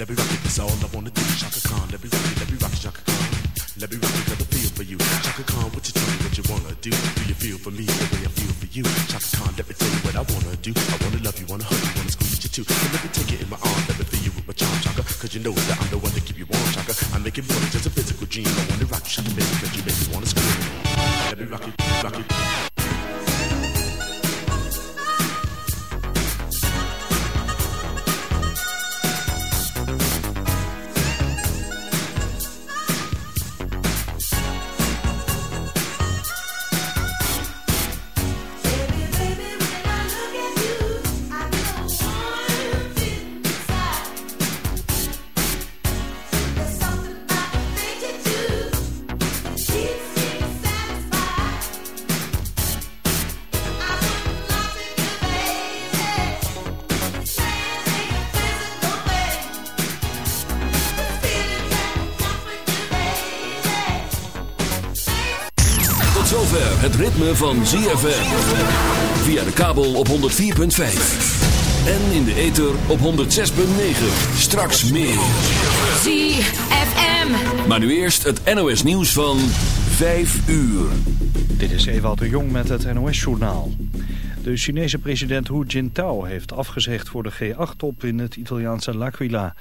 Let me rock it, that's all I wanna do. Chaka Khan, let me rock it, let me rock it, Chaka Khan. Let me rock it, cause I feel for you. Chaka Khan, what you tell me what you wanna do? Do you feel for me the way I feel for you? Chaka Khan, let me tell you what I wanna do. I wanna love you, wanna hug you, wanna squeeze you too. So let me take it in my arms, let me feel you with my charm, Shaka, cause you know that ritme van ZFM. Via de kabel op 104.5. En in de ether op 106.9. Straks meer. ZFM. Maar nu eerst het NOS nieuws van 5 uur. Dit is Ewald de Jong met het NOS-journaal. De Chinese president Hu Jintao heeft afgezegd voor de G8-top in het Italiaanse L'Aquila...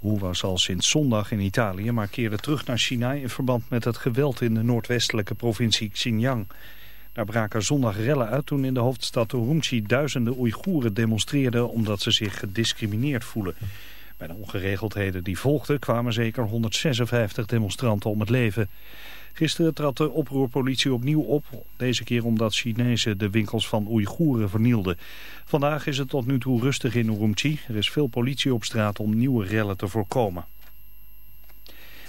Hu was al sinds zondag in Italië, maar keerde terug naar China in verband met het geweld in de noordwestelijke provincie Xinjiang. Daar braken zondag rellen uit toen in de hoofdstad Urumqi duizenden Oeigoeren demonstreerden omdat ze zich gediscrimineerd voelen. Bij de ongeregeldheden die volgden kwamen zeker 156 demonstranten om het leven. Gisteren trad de oproerpolitie opnieuw op, deze keer omdat Chinezen de winkels van Oeigoeren vernielden. Vandaag is het tot nu toe rustig in Urumqi. Er is veel politie op straat om nieuwe rellen te voorkomen.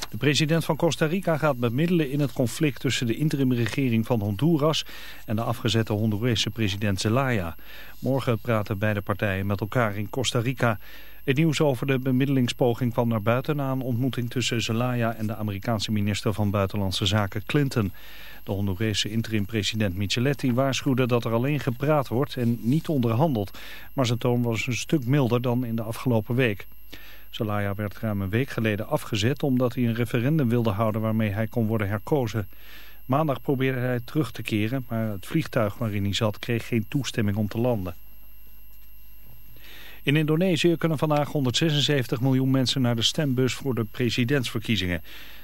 De president van Costa Rica gaat bemiddelen in het conflict tussen de interimregering van Honduras en de afgezette Hondurese president Zelaya. Morgen praten beide partijen met elkaar in Costa Rica. Het nieuws over de bemiddelingspoging kwam naar buiten na een ontmoeting tussen Zelaya en de Amerikaanse minister van Buitenlandse Zaken Clinton. De Hondurese interim-president Micheletti waarschuwde dat er alleen gepraat wordt en niet onderhandeld. Maar zijn toon was een stuk milder dan in de afgelopen week. Zelaya werd ruim een week geleden afgezet omdat hij een referendum wilde houden waarmee hij kon worden herkozen. Maandag probeerde hij terug te keren, maar het vliegtuig waarin hij zat kreeg geen toestemming om te landen. In Indonesië kunnen vandaag 176 miljoen mensen naar de stembus voor de presidentsverkiezingen.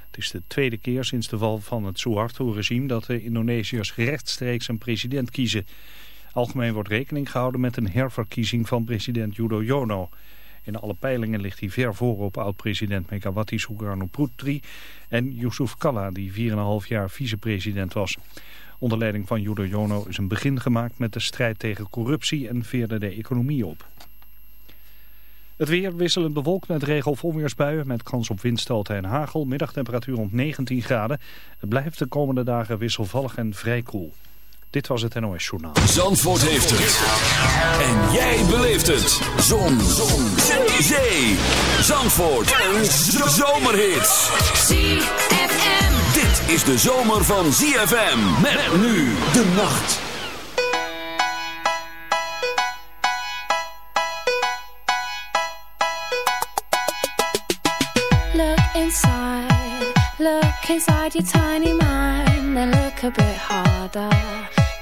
Het is de tweede keer sinds de val van het Suharto-regime dat de Indonesiërs rechtstreeks een president kiezen. Algemeen wordt rekening gehouden met een herverkiezing van president Yono. In alle peilingen ligt hij ver voor op oud-president Megawati Sukarno Putri en Yusuf Kalla, die 4,5 jaar vicepresident was. Onder leiding van Yono is een begin gemaakt met de strijd tegen corruptie en veerde de economie op. Het weer wisselend bewolkt met regen- of onweersbuien met kans op windstoten en hagel. Middagtemperatuur rond 19 graden. Het blijft de komende dagen wisselvallig en vrij koel. Dit was het NOS Journaal. Zandvoort heeft het. En jij beleeft het. Zon. Zon. Zee. Zandvoort. Een zomerhit. ZFM. Dit is de zomer van ZFM. Met nu de nacht. inside, look inside your tiny mind and look a bit harder.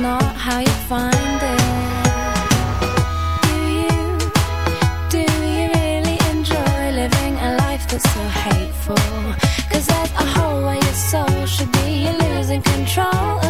not how you find it. Do you, do you really enjoy living a life that's so a hole your soul should be, you're losing control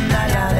escándala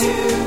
to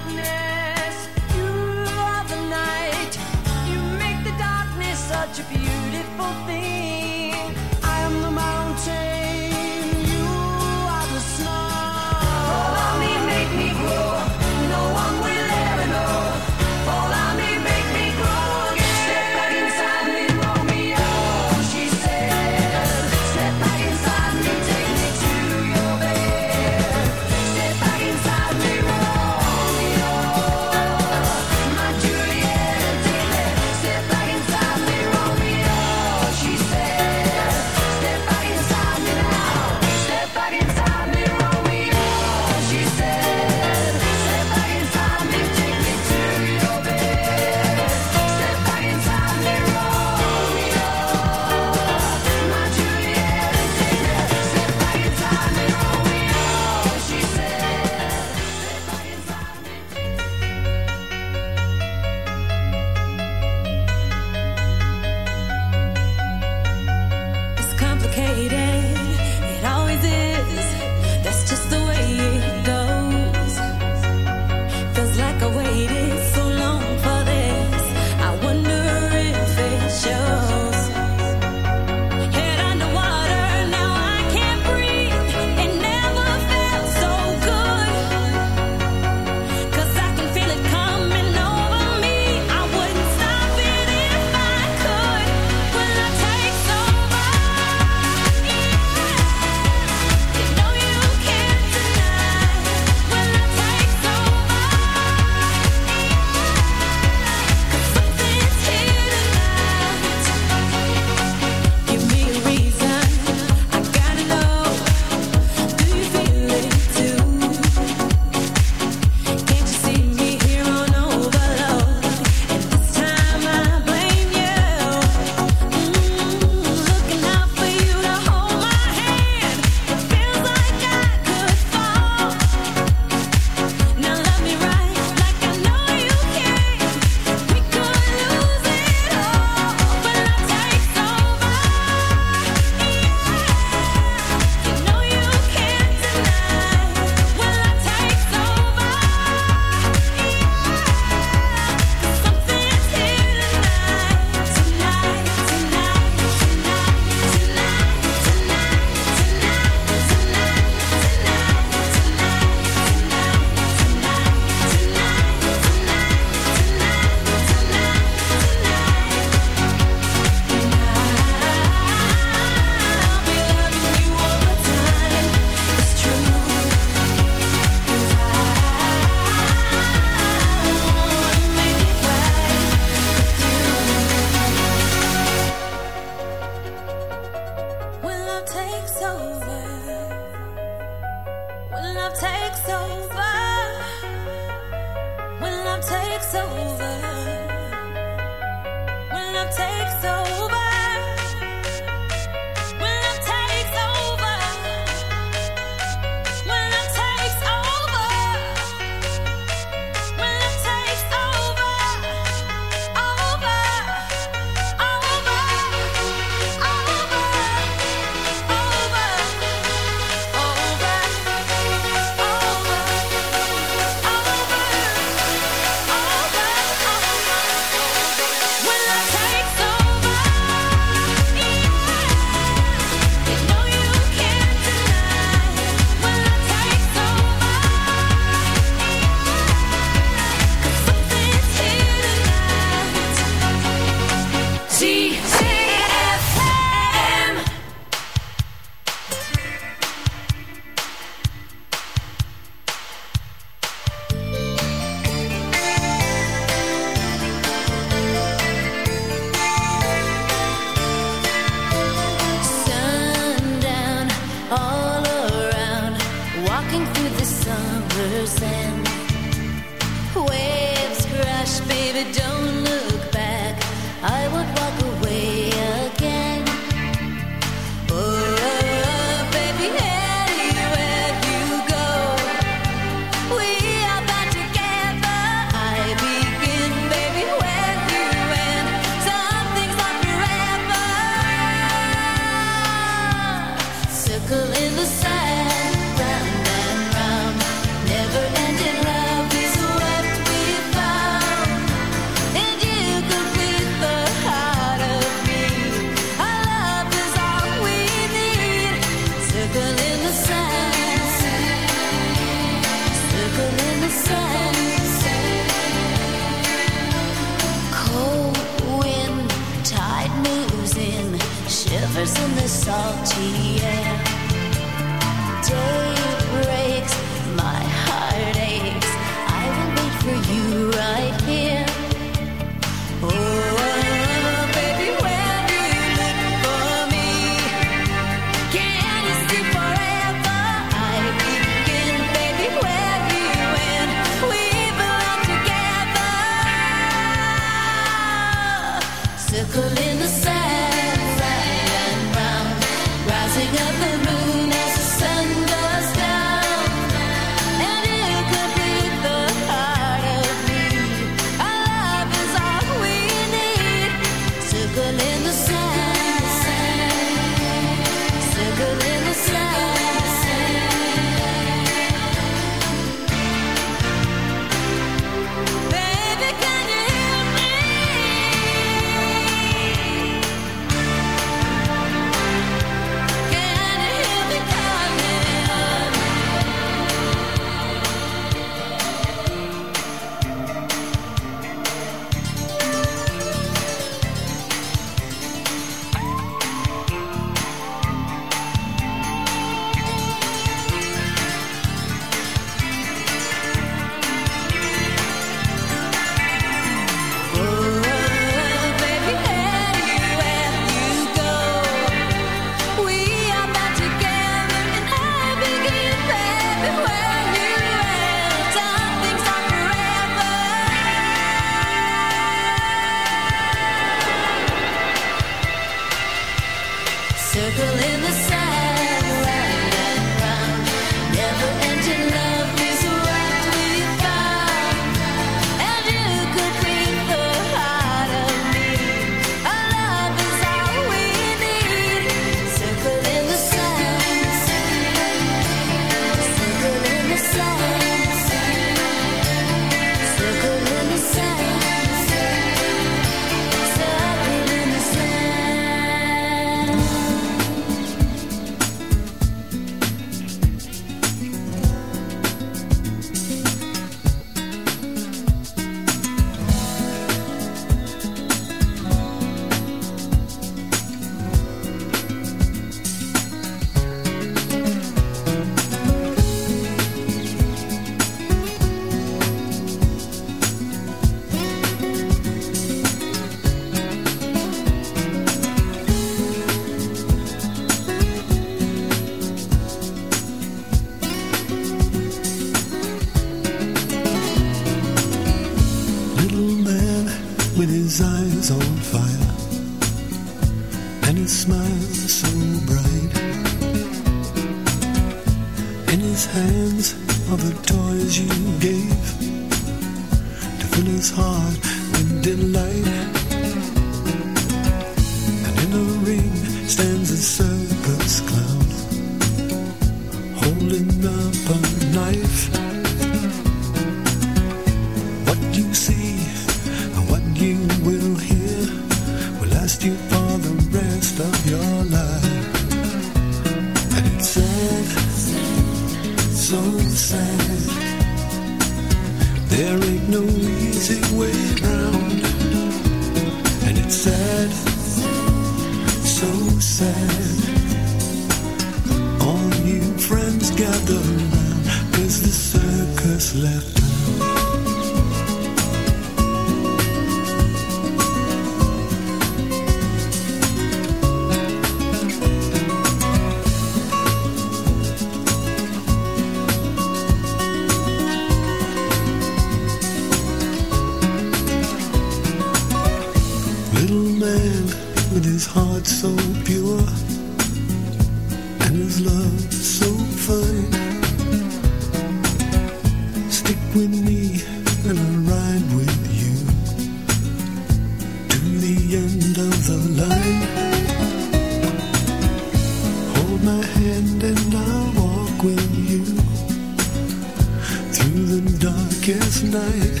last night.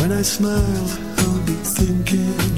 When I smile, I'll be thinking.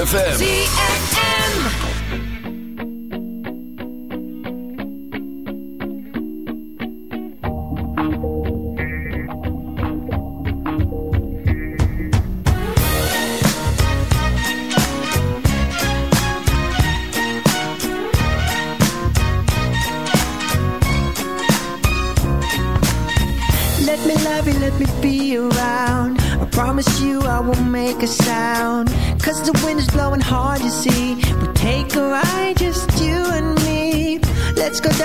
ZFM.